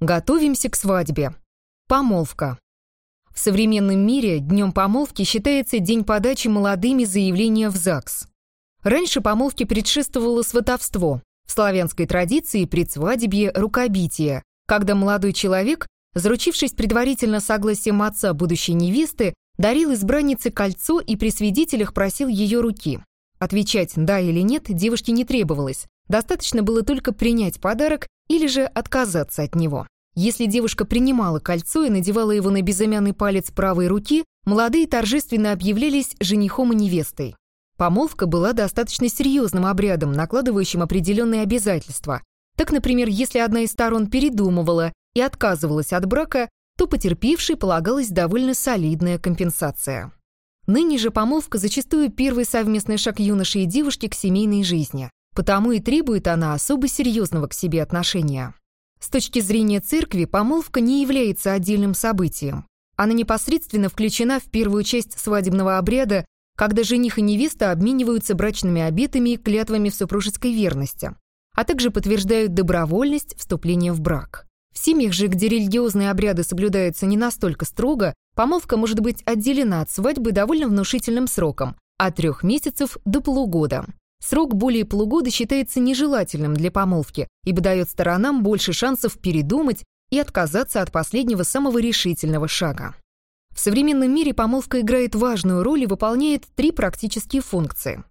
Готовимся к свадьбе. Помолвка. В современном мире днем помолвки считается день подачи молодыми заявления в ЗАГС. Раньше помолвке предшествовало сватовство, в славянской традиции предсвадебье рукобитие, когда молодой человек, заручившись предварительно согласием отца будущей невесты, дарил избраннице кольцо и при свидетелях просил ее руки. Отвечать «да» или «нет» девушке не требовалось, достаточно было только принять подарок или же отказаться от него. Если девушка принимала кольцо и надевала его на безымянный палец правой руки, молодые торжественно объявлялись женихом и невестой. Помолвка была достаточно серьезным обрядом, накладывающим определенные обязательства. Так, например, если одна из сторон передумывала и отказывалась от брака, то потерпевшей полагалась довольно солидная компенсация. Ныне же помолвка зачастую первый совместный шаг юноши и девушки к семейной жизни. Потому и требует она особо серьезного к себе отношения. С точки зрения церкви, помолвка не является отдельным событием. Она непосредственно включена в первую часть свадебного обряда, когда жених и невеста обмениваются брачными обетами и клятвами в супружеской верности, а также подтверждают добровольность вступления в брак. В семьях же, где религиозные обряды соблюдаются не настолько строго, помолвка может быть отделена от свадьбы довольно внушительным сроком – от трех месяцев до полугода. Срок более полугода считается нежелательным для помолвки, ибо дает сторонам больше шансов передумать и отказаться от последнего самого решительного шага. В современном мире помолвка играет важную роль и выполняет три практические функции.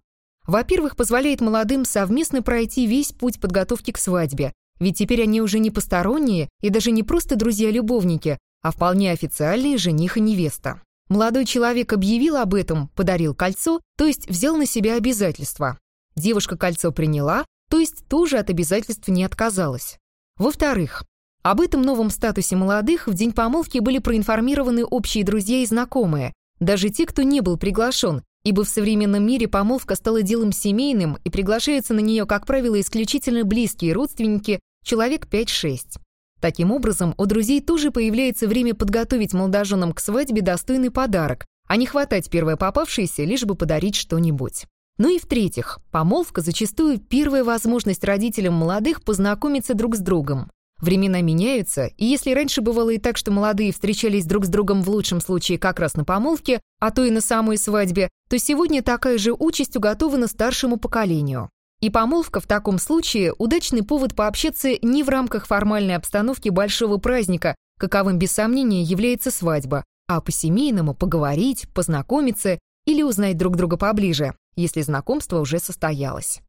Во-первых, позволяет молодым совместно пройти весь путь подготовки к свадьбе, ведь теперь они уже не посторонние и даже не просто друзья-любовники, а вполне официальные жених и невеста. Молодой человек объявил об этом, подарил кольцо, то есть взял на себя обязательства. Девушка кольцо приняла, то есть тоже от обязательств не отказалась. Во-вторых, об этом новом статусе молодых в день помолвки были проинформированы общие друзья и знакомые, даже те, кто не был приглашен, ибо в современном мире помолвка стала делом семейным и приглашаются на нее, как правило, исключительно близкие родственники, человек 5-6. Таким образом, у друзей тоже появляется время подготовить молодоженам к свадьбе достойный подарок, а не хватать первое попавшееся, лишь бы подарить что-нибудь. Ну и в-третьих, помолвка зачастую первая возможность родителям молодых познакомиться друг с другом. Времена меняются, и если раньше бывало и так, что молодые встречались друг с другом в лучшем случае как раз на помолвке, а то и на самой свадьбе, то сегодня такая же участь уготована старшему поколению. И помолвка в таком случае – удачный повод пообщаться не в рамках формальной обстановки большого праздника, каковым без сомнения является свадьба, а по-семейному поговорить, познакомиться или узнать друг друга поближе, если знакомство уже состоялось.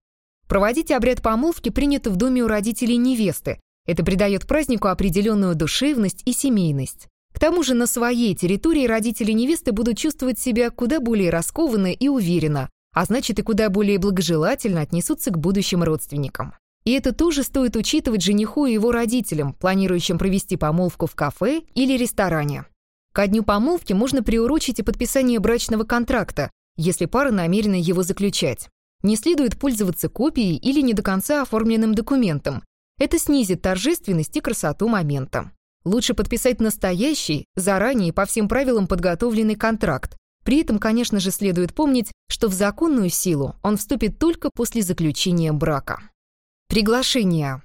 Проводить обряд помолвки принято в доме у родителей невесты. Это придает празднику определенную душевность и семейность. К тому же на своей территории родители невесты будут чувствовать себя куда более раскованно и уверенно, а значит и куда более благожелательно отнесутся к будущим родственникам. И это тоже стоит учитывать жениху и его родителям, планирующим провести помолвку в кафе или ресторане. Ко дню помолвки можно приурочить и подписание брачного контракта, если пара намерена его заключать. Не следует пользоваться копией или не до конца оформленным документом. Это снизит торжественность и красоту момента. Лучше подписать настоящий, заранее по всем правилам подготовленный контракт. При этом, конечно же, следует помнить, что в законную силу он вступит только после заключения брака. Приглашение.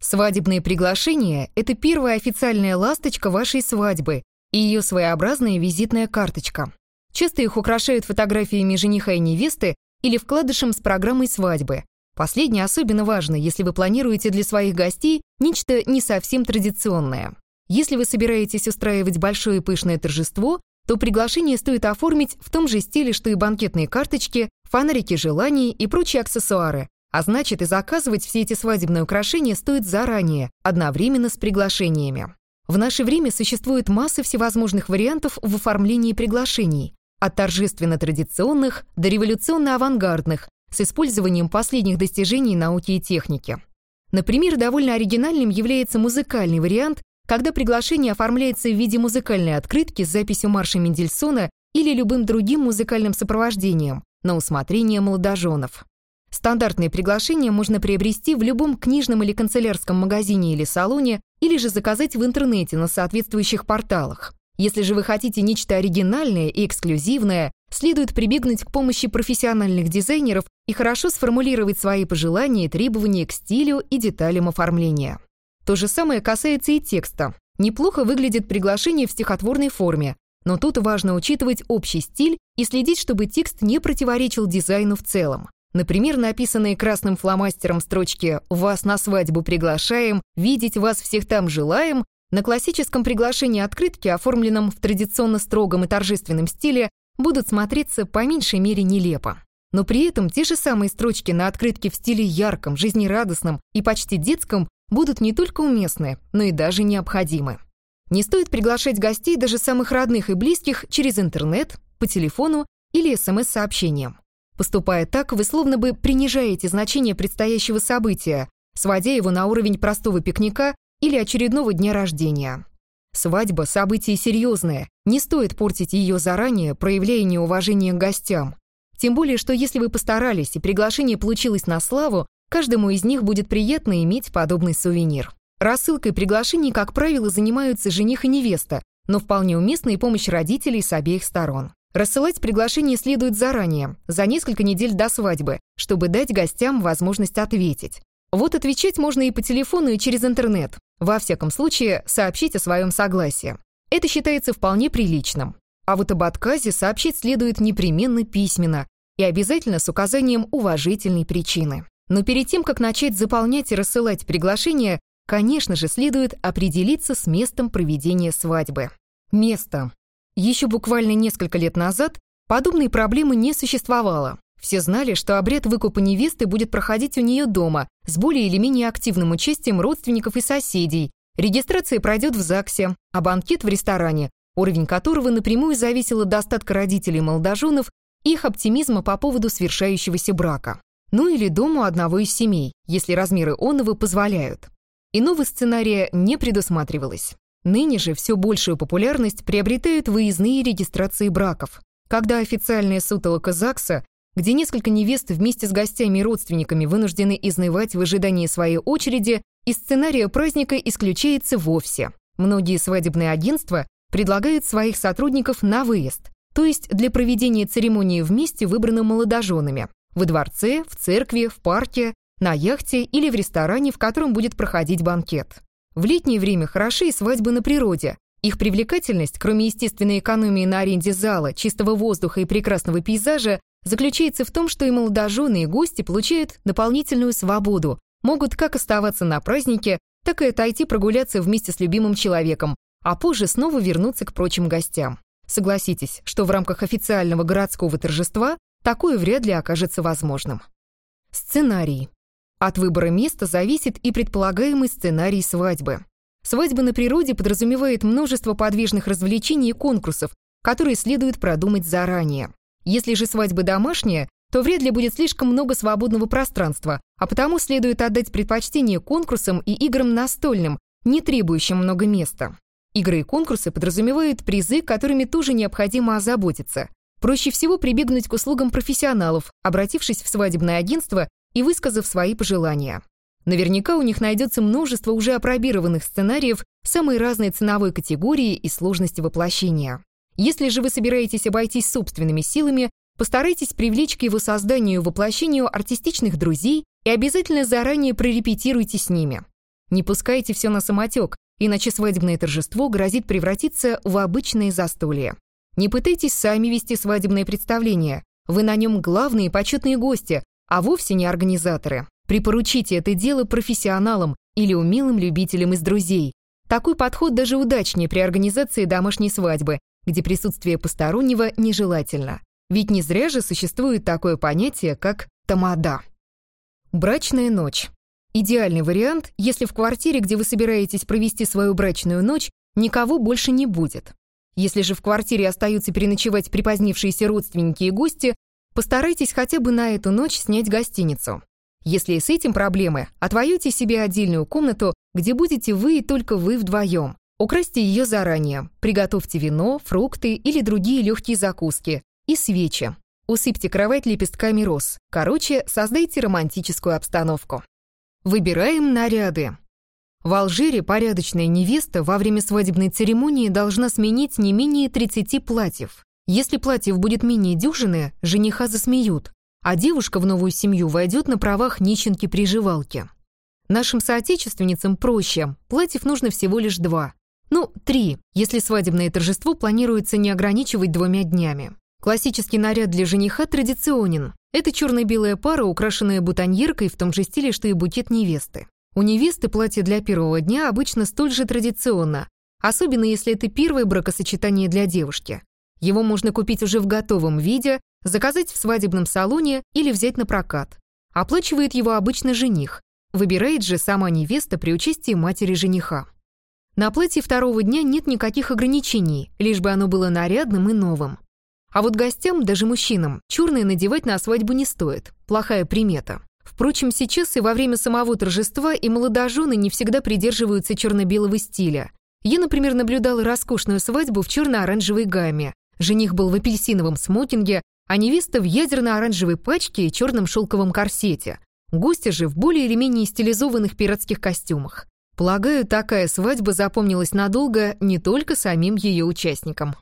Свадебное приглашение – это первая официальная ласточка вашей свадьбы и ее своеобразная визитная карточка. Часто их украшают фотографиями жениха и невесты или вкладышем с программой свадьбы. Последнее особенно важно, если вы планируете для своих гостей нечто не совсем традиционное. Если вы собираетесь устраивать большое и пышное торжество, то приглашение стоит оформить в том же стиле, что и банкетные карточки, фонарики желаний и прочие аксессуары, а значит и заказывать все эти свадебные украшения стоит заранее, одновременно с приглашениями. В наше время существует масса всевозможных вариантов в оформлении приглашений, от торжественно-традиционных до революционно-авангардных, с использованием последних достижений науки и техники. Например, довольно оригинальным является музыкальный вариант, когда приглашение оформляется в виде музыкальной открытки с записью марша Мендельсона или любым другим музыкальным сопровождением на усмотрение молодоженов. Стандартные приглашения можно приобрести в любом книжном или канцелярском магазине или салоне, или же заказать в интернете на соответствующих порталах. Если же вы хотите нечто оригинальное и эксклюзивное, следует прибегнуть к помощи профессиональных дизайнеров и хорошо сформулировать свои пожелания и требования к стилю и деталям оформления. То же самое касается и текста. Неплохо выглядит приглашение в стихотворной форме, но тут важно учитывать общий стиль и следить, чтобы текст не противоречил дизайну в целом. Например, написанные красным фломастером строчки «Вас на свадьбу приглашаем», «Видеть вас всех там желаем» на классическом приглашении открытки, оформленном в традиционно строгом и торжественном стиле, будут смотреться по меньшей мере нелепо. Но при этом те же самые строчки на открытке в стиле ярком, жизнерадостном и почти детском будут не только уместны, но и даже необходимы. Не стоит приглашать гостей даже самых родных и близких через интернет, по телефону или СМС-сообщением. Поступая так, вы словно бы принижаете значение предстоящего события, сводя его на уровень простого пикника или очередного дня рождения. Свадьба – событие серьезное, не стоит портить ее заранее, проявляя неуважение к гостям. Тем более, что если вы постарались и приглашение получилось на славу, каждому из них будет приятно иметь подобный сувенир. Рассылкой приглашений, как правило, занимаются жених и невеста, но вполне уместна и помощь родителей с обеих сторон. Рассылать приглашение следует заранее, за несколько недель до свадьбы, чтобы дать гостям возможность ответить. Вот отвечать можно и по телефону, и через интернет. Во всяком случае, сообщить о своем согласии. Это считается вполне приличным. А вот об отказе сообщить следует непременно письменно и обязательно с указанием уважительной причины. Но перед тем, как начать заполнять и рассылать приглашение, Конечно же, следует определиться с местом проведения свадьбы. Место. Еще буквально несколько лет назад подобной проблемы не существовало. Все знали, что обряд выкупа невесты будет проходить у нее дома с более или менее активным участием родственников и соседей. Регистрация пройдет в ЗАГСе, а банкет в ресторане, уровень которого напрямую зависел от достатка родителей молодоженов и их оптимизма по поводу свершающегося брака. Ну или дому одного из семей, если размеры онова позволяют. Иного сценария не предусматривалось. Ныне же все большую популярность приобретают выездные регистрации браков, когда официальная сутолока ЗАГСа, где несколько невест вместе с гостями и родственниками вынуждены изнывать в ожидании своей очереди, из сценария праздника исключается вовсе. Многие свадебные агентства предлагают своих сотрудников на выезд, то есть для проведения церемонии вместе выбранным молодоженами, во дворце, в церкви, в парке, на яхте или в ресторане, в котором будет проходить банкет. В летнее время хороши и свадьбы на природе. Их привлекательность, кроме естественной экономии на аренде зала, чистого воздуха и прекрасного пейзажа, заключается в том, что и молодожены, и гости получают дополнительную свободу, могут как оставаться на празднике, так и отойти прогуляться вместе с любимым человеком, а позже снова вернуться к прочим гостям. Согласитесь, что в рамках официального городского торжества такое вряд ли окажется возможным. Сценарий. От выбора места зависит и предполагаемый сценарий свадьбы. Свадьба на природе подразумевает множество подвижных развлечений и конкурсов, которые следует продумать заранее. Если же свадьба домашняя, то вряд ли будет слишком много свободного пространства, а потому следует отдать предпочтение конкурсам и играм настольным, не требующим много места. Игры и конкурсы подразумевают призы, которыми тоже необходимо озаботиться. Проще всего прибегнуть к услугам профессионалов, обратившись в свадебное агентство и высказав свои пожелания. Наверняка у них найдется множество уже опробированных сценариев самой разной ценовой категории и сложности воплощения. Если же вы собираетесь обойтись собственными силами, постарайтесь привлечь к его созданию и воплощению артистичных друзей и обязательно заранее прорепетируйте с ними. Не пускайте все на самотек, иначе свадебное торжество грозит превратиться в обычное застолье. Не пытайтесь сами вести свадебное представление. Вы на нем главные почетные гости, а вовсе не организаторы. Припоручите это дело профессионалам или умелым любителям из друзей. Такой подход даже удачнее при организации домашней свадьбы, где присутствие постороннего нежелательно. Ведь не зря же существует такое понятие, как тамада. Брачная ночь. Идеальный вариант, если в квартире, где вы собираетесь провести свою брачную ночь, никого больше не будет. Если же в квартире остаются переночевать припозднившиеся родственники и гости, Постарайтесь хотя бы на эту ночь снять гостиницу. Если с этим проблемы, отвоюйте себе отдельную комнату, где будете вы и только вы вдвоем. Украсьте ее заранее, приготовьте вино, фрукты или другие легкие закуски и свечи. Усыпьте кровать лепестками роз. Короче, создайте романтическую обстановку. Выбираем наряды. В Алжире порядочная невеста во время свадебной церемонии должна сменить не менее 30 платьев. Если платьев будет менее дюжины, жениха засмеют, а девушка в новую семью войдет на правах нищенки-приживалки. Нашим соотечественницам проще, платьев нужно всего лишь два. Ну, три, если свадебное торжество планируется не ограничивать двумя днями. Классический наряд для жениха традиционен. Это черно-белая пара, украшенная бутоньеркой в том же стиле, что и букет невесты. У невесты платье для первого дня обычно столь же традиционно, особенно если это первое бракосочетание для девушки. Его можно купить уже в готовом виде, заказать в свадебном салоне или взять на прокат. Оплачивает его обычно жених. Выбирает же сама невеста при участии матери жениха. На платье второго дня нет никаких ограничений, лишь бы оно было нарядным и новым. А вот гостям, даже мужчинам, черное надевать на свадьбу не стоит. Плохая примета. Впрочем, сейчас и во время самого торжества и молодожены не всегда придерживаются черно-белого стиля. Я, например, наблюдала роскошную свадьбу в черно-оранжевой гамме. Жених был в апельсиновом смокинге, а невеста в ядерно-оранжевой пачке и черном шелковом корсете. Гости же в более или менее стилизованных пиратских костюмах. Полагаю, такая свадьба запомнилась надолго не только самим ее участникам.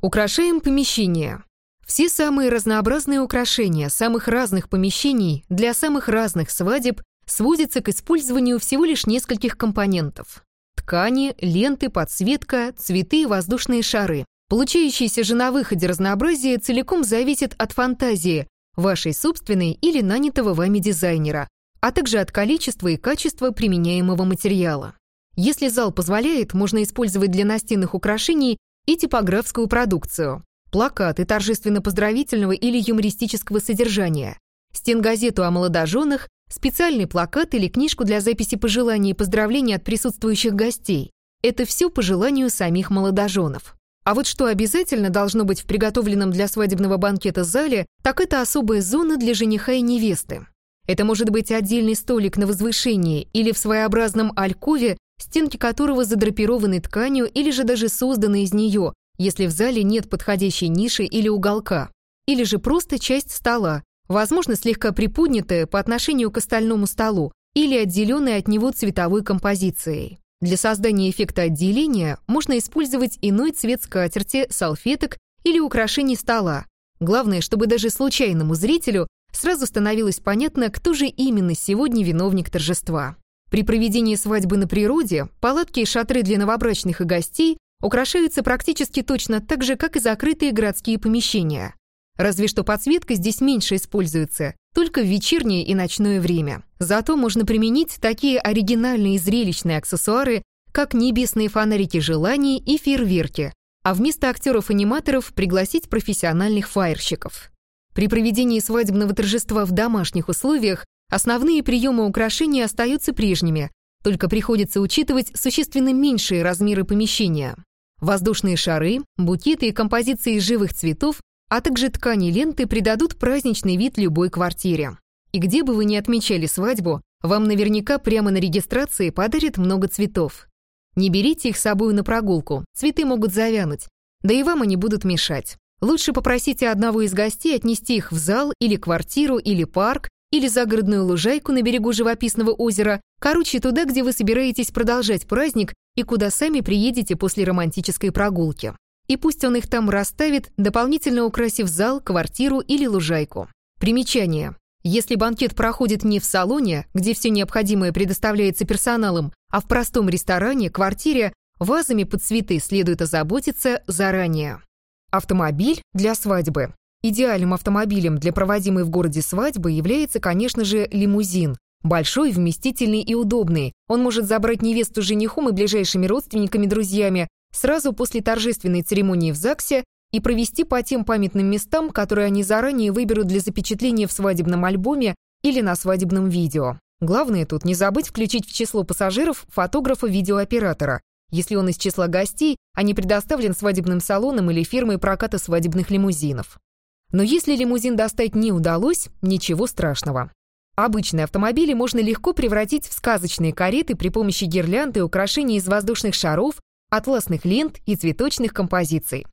Украшаем помещение. Все самые разнообразные украшения самых разных помещений для самых разных свадеб сводятся к использованию всего лишь нескольких компонентов. Ткани, ленты, подсветка, цветы и воздушные шары. Получающееся же на выходе разнообразие целиком зависит от фантазии, вашей собственной или нанятого вами дизайнера, а также от количества и качества применяемого материала. Если зал позволяет, можно использовать для настенных украшений и типографскую продукцию плакаты торжественно-поздравительного или юмористического содержания, стенгазету о молодоженах, специальный плакат или книжку для записи пожеланий и поздравлений от присутствующих гостей. Это все по желанию самих молодоженов. А вот что обязательно должно быть в приготовленном для свадебного банкета зале, так это особая зона для жениха и невесты. Это может быть отдельный столик на возвышении или в своеобразном алькове, стенки которого задрапированы тканью или же даже созданы из нее, если в зале нет подходящей ниши или уголка, или же просто часть стола, возможно, слегка приподнятая по отношению к остальному столу или отделенная от него цветовой композицией. Для создания эффекта отделения можно использовать иной цвет скатерти, салфеток или украшений стола. Главное, чтобы даже случайному зрителю сразу становилось понятно, кто же именно сегодня виновник торжества. При проведении свадьбы на природе палатки и шатры для новобрачных и гостей украшаются практически точно так же, как и закрытые городские помещения. Разве что подсветка здесь меньше используется, только в вечернее и ночное время. Зато можно применить такие оригинальные и зрелищные аксессуары, как небесные фонарики желаний и фейерверки, а вместо актеров-аниматоров пригласить профессиональных фаерщиков. При проведении свадебного торжества в домашних условиях основные приемы украшения остаются прежними, только приходится учитывать существенно меньшие размеры помещения. Воздушные шары, букеты и композиции живых цветов, а также ткани ленты придадут праздничный вид любой квартире. И где бы вы ни отмечали свадьбу, вам наверняка прямо на регистрации подарят много цветов. Не берите их с собой на прогулку, цветы могут завянуть, да и вам они будут мешать. Лучше попросите одного из гостей отнести их в зал или квартиру или парк, или загородную лужайку на берегу живописного озера, короче, туда, где вы собираетесь продолжать праздник и куда сами приедете после романтической прогулки. И пусть он их там расставит, дополнительно украсив зал, квартиру или лужайку. Примечание. Если банкет проходит не в салоне, где все необходимое предоставляется персоналом, а в простом ресторане, квартире, вазами под цветы следует озаботиться заранее. Автомобиль для свадьбы. Идеальным автомобилем для проводимой в городе свадьбы является, конечно же, лимузин. Большой, вместительный и удобный. Он может забрать невесту женихом и ближайшими родственниками, друзьями сразу после торжественной церемонии в ЗАГСе и провести по тем памятным местам, которые они заранее выберут для запечатления в свадебном альбоме или на свадебном видео. Главное тут не забыть включить в число пассажиров фотографа-видеооператора, если он из числа гостей, а не предоставлен свадебным салоном или фирмой проката свадебных лимузинов. Но если лимузин достать не удалось, ничего страшного. Обычные автомобили можно легко превратить в сказочные кареты при помощи гирлянд и украшений из воздушных шаров, атласных лент и цветочных композиций.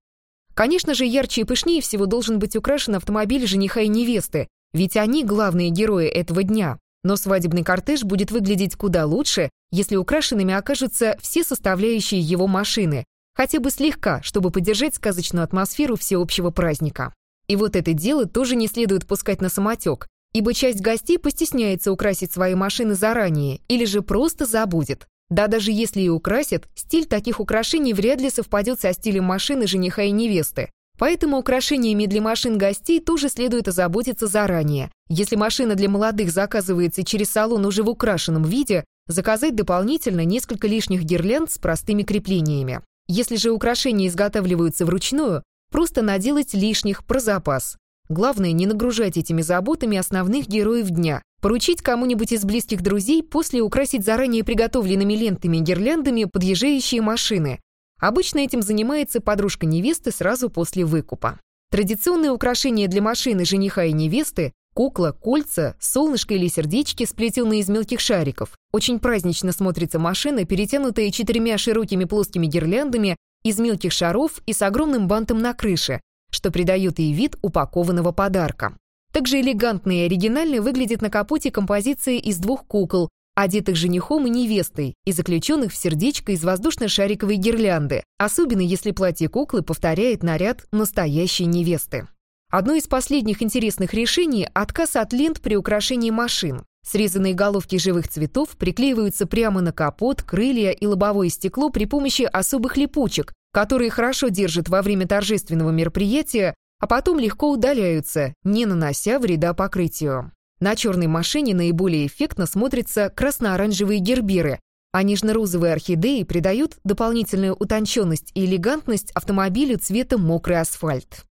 Конечно же, ярче и пышнее всего должен быть украшен автомобиль жениха и невесты, ведь они главные герои этого дня. Но свадебный кортеж будет выглядеть куда лучше, если украшенными окажутся все составляющие его машины, хотя бы слегка, чтобы поддержать сказочную атмосферу всеобщего праздника. И вот это дело тоже не следует пускать на самотек. ибо часть гостей постесняется украсить свои машины заранее или же просто забудет. Да даже если и украсят, стиль таких украшений вряд ли совпадет со стилем машины жениха и невесты. Поэтому украшениями для машин гостей тоже следует озаботиться заранее. Если машина для молодых заказывается через салон уже в украшенном виде, заказать дополнительно несколько лишних гирлянд с простыми креплениями. Если же украшения изготавливаются вручную, просто наделать лишних про запас. Главное, не нагружать этими заботами основных героев дня. Поручить кому-нибудь из близких друзей после украсить заранее приготовленными лентами и гирляндами подъезжающие машины. Обычно этим занимается подружка невесты сразу после выкупа. Традиционные украшения для машины жениха и невесты Кукла, кольца, солнышко или сердечки, сплетенные из мелких шариков. Очень празднично смотрится машина, перетянутая четырьмя широкими плоскими гирляндами из мелких шаров и с огромным бантом на крыше, что придает ей вид упакованного подарка. Также элегантно и оригинально выглядит на капоте композиция из двух кукол, одетых женихом и невестой и заключенных в сердечко из воздушно-шариковой гирлянды, особенно если платье куклы повторяет наряд настоящей невесты. Одно из последних интересных решений – отказ от лент при украшении машин. Срезанные головки живых цветов приклеиваются прямо на капот, крылья и лобовое стекло при помощи особых липучек, которые хорошо держат во время торжественного мероприятия, а потом легко удаляются, не нанося вреда покрытию. На черной машине наиболее эффектно смотрятся красно-оранжевые герберы, а нежно-розовые орхидеи придают дополнительную утонченность и элегантность автомобилю цвета мокрый асфальт.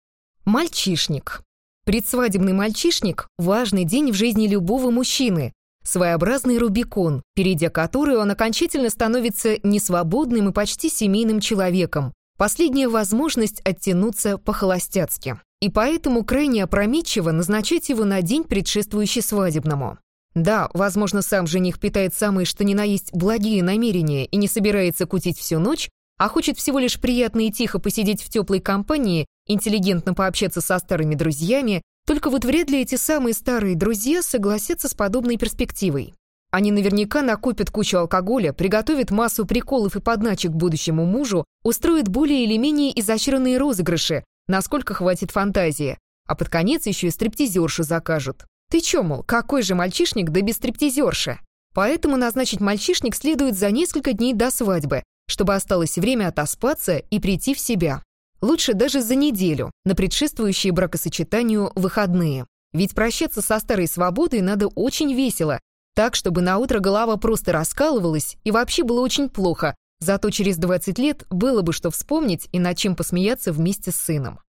Мальчишник. Предсвадебный мальчишник – важный день в жизни любого мужчины, своеобразный Рубикон, перейдя который он окончательно становится несвободным и почти семейным человеком, последняя возможность оттянуться по-холостяцки. И поэтому крайне опрометчиво назначать его на день, предшествующий свадебному. Да, возможно, сам жених питает самые что ни на есть благие намерения и не собирается кутить всю ночь, а хочет всего лишь приятно и тихо посидеть в теплой компании интеллигентно пообщаться со старыми друзьями, только вот вряд ли эти самые старые друзья согласятся с подобной перспективой. Они наверняка накопят кучу алкоголя, приготовят массу приколов и подначек будущему мужу, устроят более или менее изощренные розыгрыши, насколько хватит фантазии, а под конец еще и стриптизершу закажут. Ты чё, мол, какой же мальчишник да без стриптизерши? Поэтому назначить мальчишник следует за несколько дней до свадьбы, чтобы осталось время отоспаться и прийти в себя. Лучше даже за неделю, на предшествующие бракосочетанию выходные. Ведь прощаться со старой свободой надо очень весело, так, чтобы на утро голова просто раскалывалась и вообще было очень плохо, зато через 20 лет было бы что вспомнить и над чем посмеяться вместе с сыном.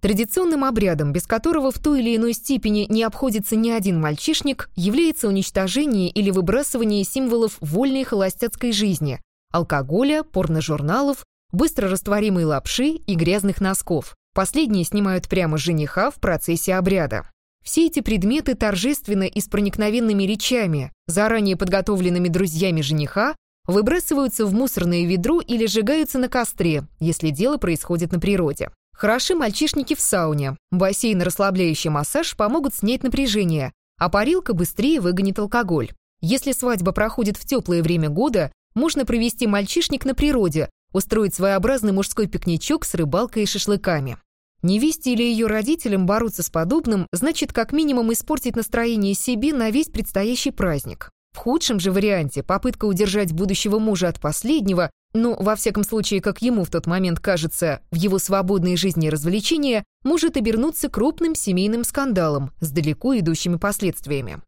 Традиционным обрядом, без которого в той или иной степени не обходится ни один мальчишник, является уничтожение или выбрасывание символов вольной холостяцкой жизни, алкоголя, порножурналов, быстро растворимой лапши и грязных носков. Последние снимают прямо жениха в процессе обряда. Все эти предметы торжественно и с проникновенными речами, заранее подготовленными друзьями жениха, выбрасываются в мусорное ведро или сжигаются на костре, если дело происходит на природе. Хороши мальчишники в сауне. Бассейн и расслабляющий массаж помогут снять напряжение, а парилка быстрее выгонит алкоголь. Если свадьба проходит в теплое время года, можно провести мальчишник на природе, устроить своеобразный мужской пикничок с рыбалкой и шашлыками. Невесте или ее родителям бороться с подобным значит как минимум испортить настроение себе на весь предстоящий праздник. В худшем же варианте попытка удержать будущего мужа от последнего, ну, во всяком случае, как ему в тот момент кажется, в его свободной жизни развлечения, может обернуться крупным семейным скандалом с далеко идущими последствиями.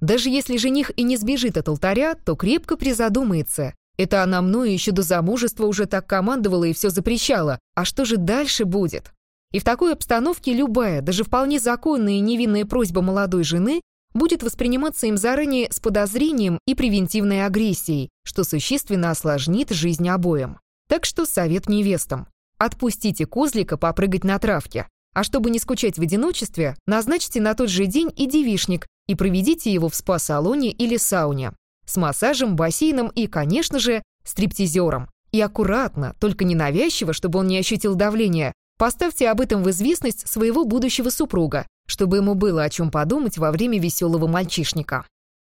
Даже если жених и не сбежит от алтаря, то крепко призадумается, это она мною еще до замужества уже так командовала и все запрещала. А что же дальше будет? И в такой обстановке любая, даже вполне законная и невинная просьба молодой жены будет восприниматься им заранее с подозрением и превентивной агрессией, что существенно осложнит жизнь обоим. Так что совет невестам. Отпустите козлика попрыгать на травке. А чтобы не скучать в одиночестве, назначьте на тот же день и девишник и проведите его в спа-салоне или сауне с массажем, бассейном и, конечно же, стриптизером. И аккуратно, только ненавязчиво, чтобы он не ощутил давления, поставьте об этом в известность своего будущего супруга, чтобы ему было о чем подумать во время веселого мальчишника.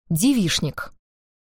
Девишник.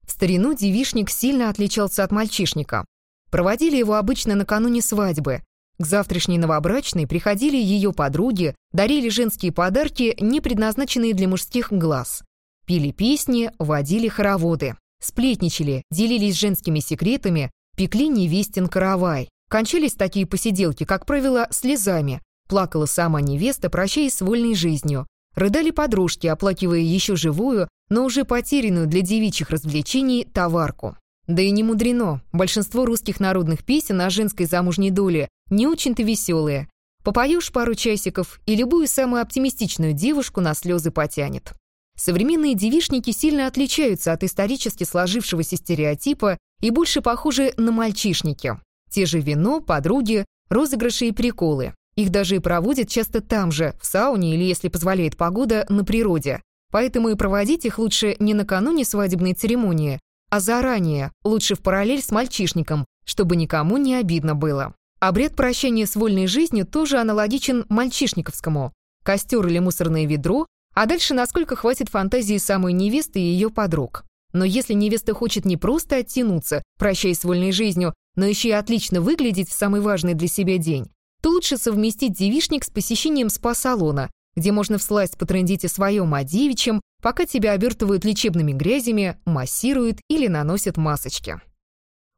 В старину девишник сильно отличался от мальчишника. Проводили его обычно накануне свадьбы. К завтрашней новобрачной приходили ее подруги, дарили женские подарки, не предназначенные для мужских глаз. Пили песни, водили хороводы, сплетничали, делились женскими секретами, пекли невестин каравай. Кончались такие посиделки, как правило, слезами. Плакала сама невеста, прощаясь с вольной жизнью. Рыдали подружки, оплакивая еще живую, но уже потерянную для девичьих развлечений товарку. Да и не мудрено, большинство русских народных песен о женской замужней доле не очень-то веселые. Попоешь пару часиков, и любую самую оптимистичную девушку на слезы потянет. Современные девишники сильно отличаются от исторически сложившегося стереотипа и больше похожи на мальчишники. Те же вино, подруги, розыгрыши и приколы. Их даже и проводят часто там же, в сауне или, если позволяет погода, на природе. Поэтому и проводить их лучше не накануне свадебной церемонии, а заранее, лучше в параллель с мальчишником, чтобы никому не обидно было. Обряд прощания с вольной жизнью тоже аналогичен мальчишниковскому. Костер или мусорное ведро, а дальше насколько хватит фантазии самой невесты и ее подруг. Но если невеста хочет не просто оттянуться, прощаясь с вольной жизнью, но еще и отлично выглядеть в самый важный для себя день, то лучше совместить девишник с посещением спа-салона, где можно всласть потрындить о своем о девичьем, пока тебя обертывают лечебными грязями, массируют или наносят масочки.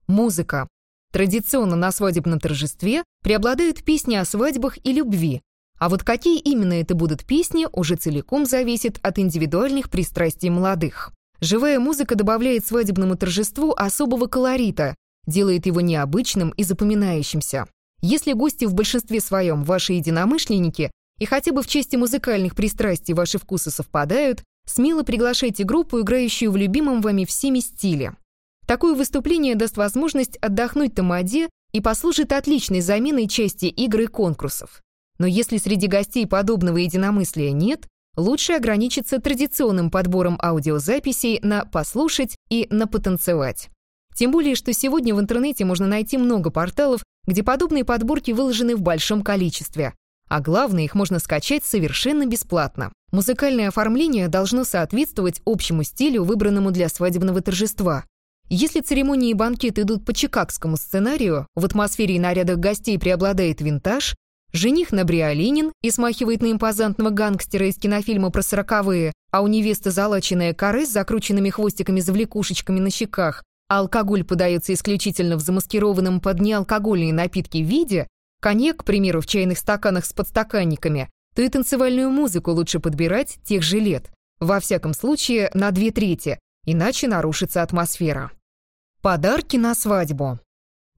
Музыка. Традиционно на свадебном торжестве преобладают песни о свадьбах и любви, а вот какие именно это будут песни, уже целиком зависит от индивидуальных пристрастий молодых. Живая музыка добавляет свадебному торжеству особого колорита, делает его необычным и запоминающимся. Если гости в большинстве своем ваши единомышленники, и хотя бы в части музыкальных пристрастий ваши вкусы совпадают, смело приглашайте группу, играющую в любимом вами всеми стиле. Такое выступление даст возможность отдохнуть тамаде и послужит отличной заменой части игр и конкурсов. Но если среди гостей подобного единомыслия нет, лучше ограничиться традиционным подбором аудиозаписей на «послушать» и на «потанцевать». Тем более, что сегодня в интернете можно найти много порталов, где подобные подборки выложены в большом количестве. А главное, их можно скачать совершенно бесплатно. Музыкальное оформление должно соответствовать общему стилю, выбранному для свадебного торжества. Если церемонии и банкет идут по чикагскому сценарию, в атмосфере и нарядах гостей преобладает винтаж, жених набриолинен и смахивает на импозантного гангстера из кинофильма про сороковые, а у невесты залаченная коры с закрученными хвостиками-завлекушечками на щеках, алкоголь подается исключительно в замаскированном под неалкогольные напитки виде, коньяк, к примеру, в чайных стаканах с подстаканниками, то и танцевальную музыку лучше подбирать тех же лет. Во всяком случае, на две трети, иначе нарушится атмосфера. Подарки на свадьбу.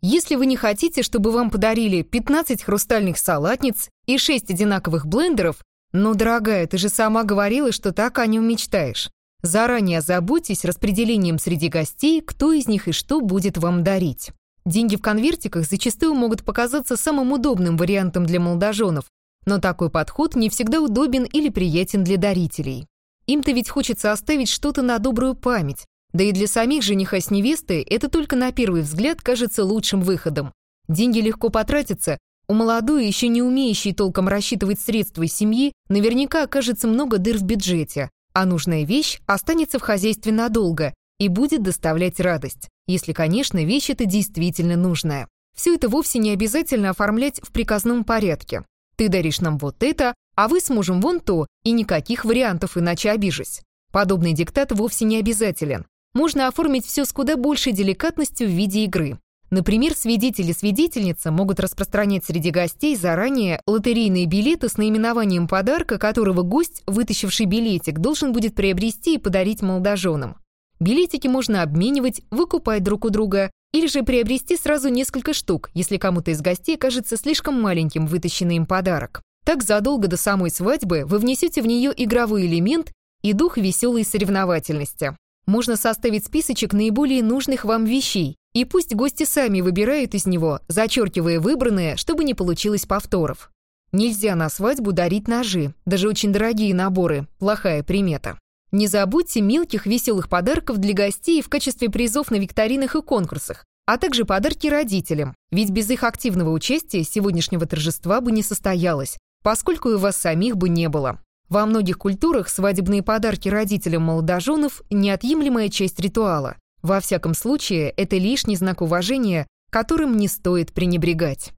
Если вы не хотите, чтобы вам подарили 15 хрустальных салатниц и 6 одинаковых блендеров, ну, дорогая, ты же сама говорила, что так о нем мечтаешь. Заранее озаботьтесь распределением среди гостей, кто из них и что будет вам дарить. Деньги в конвертиках зачастую могут показаться самым удобным вариантом для молодоженов, но такой подход не всегда удобен или приятен для дарителей. Им-то ведь хочется оставить что-то на добрую память, да и для самих жениха с невестой это только на первый взгляд кажется лучшим выходом. Деньги легко потратятся, у молодой, еще не умеющей толком рассчитывать средства семьи, наверняка окажется много дыр в бюджете, а нужная вещь останется в хозяйстве надолго и будет доставлять радость, если, конечно, вещь эта действительно нужная. Все это вовсе не обязательно оформлять в приказном порядке. Ты даришь нам вот это, а вы с мужем вон то, и никаких вариантов, иначе обижусь. Подобный диктат вовсе не обязателен. Можно оформить все с куда большей деликатностью в виде игры. Например, свидетели-свидетельница могут распространять среди гостей заранее лотерейные билеты с наименованием подарка, которого гость, вытащивший билетик, должен будет приобрести и подарить молодоженам. Билетики можно обменивать, выкупать друг у друга или же приобрести сразу несколько штук, если кому-то из гостей кажется слишком маленьким вытащенный им подарок. Так задолго до самой свадьбы вы внесете в нее игровой элемент и дух веселой соревновательности. Можно составить списочек наиболее нужных вам вещей, и пусть гости сами выбирают из него, зачеркивая выбранное, чтобы не получилось повторов. Нельзя на свадьбу дарить ножи, даже очень дорогие наборы, плохая примета. Не забудьте мелких веселых подарков для гостей в качестве призов на викторинах и конкурсах, а также подарки родителям, ведь без их активного участия сегодняшнего торжества бы не состоялось, поскольку и вас самих бы не было. Во многих культурах свадебные подарки родителям молодоженов – неотъемлемая часть ритуала. Во всяком случае, это лишний знак уважения, которым не стоит пренебрегать.